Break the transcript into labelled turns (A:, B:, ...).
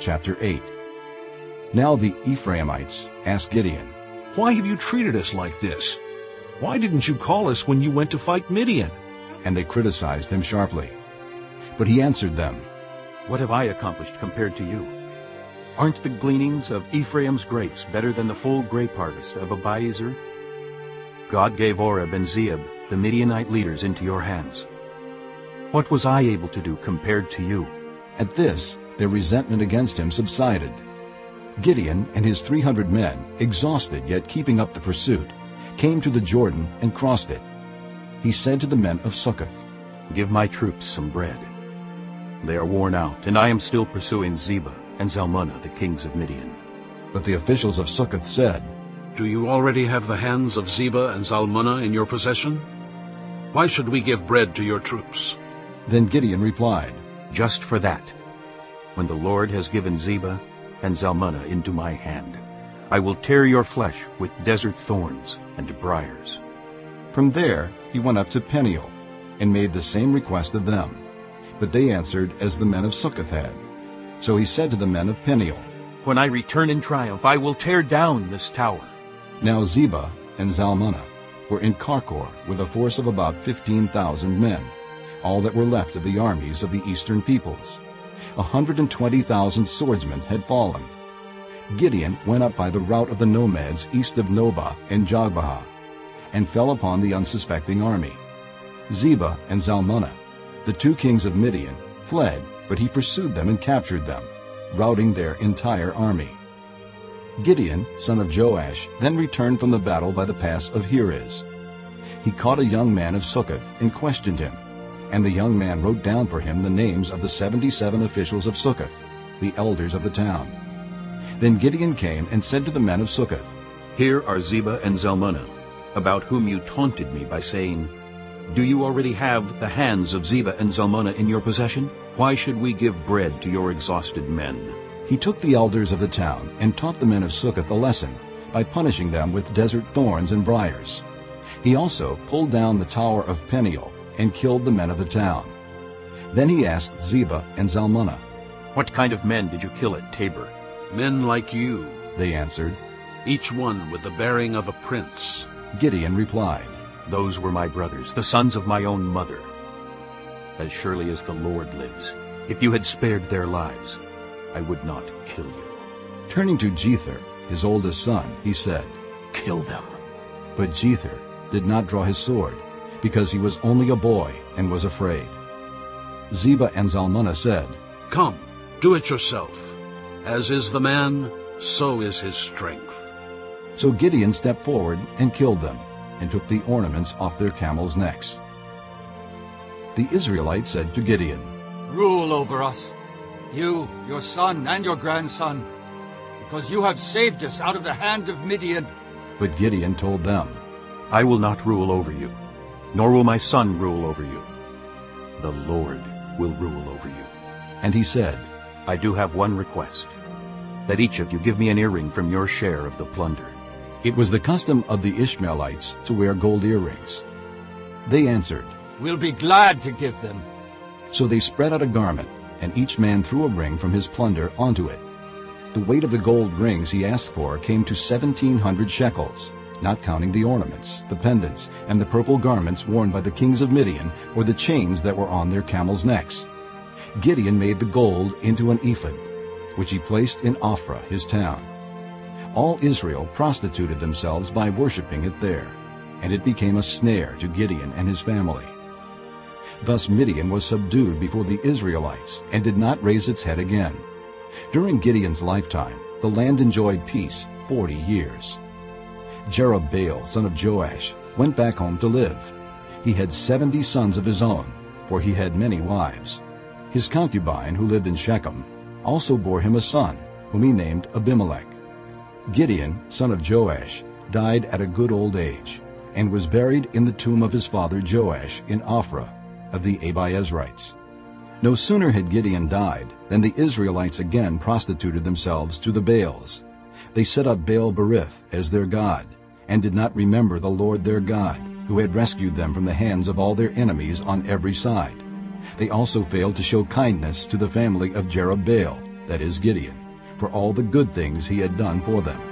A: chapter 8 Now the Ephraimites asked Gideon,
B: Why have you treated us like this? Why didn't you call us when you went to fight Midian?
A: and they criticized him sharply. But he answered them,
C: What have I accomplished compared to you? Aren't the gleanings of Ephraim's grapes better than the full grape harvest of Abiezer? God gave Oreb and Zeeb, the Midianite leaders, into your hands. What was I able to do compared to you?
A: At this, their resentment against him subsided. Gideon and his 300 men, exhausted yet keeping up the pursuit, came to the Jordan and crossed it. He said to the men of Succoth,
C: Give my troops some bread. They are worn out, and I am still pursuing Zebah and Zalmunna, the kings of Midian.
A: But the officials of Succoth said,
B: Do you already have the hands of Zebah and Zalmunna in your possession? Why should we give bread to your troops?
A: Then Gideon replied,
C: Just for that, when the Lord has given Zebah and Zalmunna into my hand, I will tear your flesh with desert thorns and briars.
A: From there he went up to Peniel, and made the same request of them. But they answered as the men of Succoth had. So he said to the men of Peniel,
C: When I return in triumph, I will tear down this tower.
A: Now Zebah and Zalmunna were in Karkor with a force of about 15,000 men, all that were left of the armies of the eastern peoples. A 120,000 swordsmen had fallen. Gideon went up by the route of the nomads east of Nobah and Jogbehah, and fell upon the unsuspecting army. Zebah and Zalmunna, the two kings of Midian, fled, but he pursued them and captured them, routing their entire army. Gideon, son of Joash, then returned from the battle by the pass of Heres. He caught a young man of Succoth and questioned him, and the young man wrote down for him the names of the seventy-seven officials of Succoth, the elders of the town. Then Gideon came and said to the men of Succoth,
C: Here are Zebah and Zalmunna, about whom you taunted me by saying, Do you already have the hands of Zebah and Zalmunna in your possession? Why should we give bread to your exhausted men?
A: He took the elders of the town and taught the men of Succoth a lesson by punishing them with desert thorns and briars. He also pulled down the tower of Peniel and killed the men of the town. Then he asked Zebah and Zalmunna.
C: What kind of men did you kill at Tabor?
B: Men like you,
A: They answered.
B: each one with the bearing of a prince.
A: Gideon replied,
C: Those were my brothers, the sons of my own mother. As surely as the Lord lives, if you had spared their lives, I would not kill you.
A: Turning to Jether, his oldest son, he said,
C: Kill them.
A: But Jether did not draw his sword, because he was only a boy and was afraid. Zebah and Zalmunna said,
B: Come, do it yourself. As is the man, so is his strength.
A: So Gideon stepped forward and killed them, and took the ornaments off their camels' necks. The Israelites said to Gideon,
D: Rule over us, you, your son, and your grandson, because you have saved us out of the hand of Midian.
A: But Gideon told them,
C: I will not rule over you, nor will my son rule over you. The Lord will rule over you.
A: And he said,
C: I do have one request, that each of you give me an earring from your share of the plunder.
A: It was the custom of the Ishmaelites to wear gold earrings. They answered,
D: We'll be glad to give them.
A: So they spread out a garment, and each man threw a ring from his plunder onto it. The weight of the gold rings he asked for came to 1,700 shekels, not counting the ornaments, the pendants, and the purple garments worn by the kings of Midian, or the chains that were on their camels' necks. Gideon made the gold into an ephod, which he placed in Ophrah, his town. All Israel prostituted themselves by worshipping it there, and it became a snare to Gideon and his family. Thus Midian was subdued before the Israelites and did not raise its head again. During Gideon's lifetime, the land enjoyed peace 40 years. Jerubbaal, son of Joash, went back home to live. He had 70 sons of his own, for he had many wives. His concubine, who lived in Shechem, also bore him a son, whom he named Abimelech. Gideon, son of Joash, died at a good old age, and was buried in the tomb of his father Joash in Ophrah of the Abiezrites. No sooner had Gideon died than the Israelites again prostituted themselves to the Baals. They set up Baal Berith as their god, and did not remember the Lord their God, who had rescued them from the hands of all their enemies on every side. They also failed to show kindness to the family of Jerubbaal, that is Gideon, for all the good things he had done for them.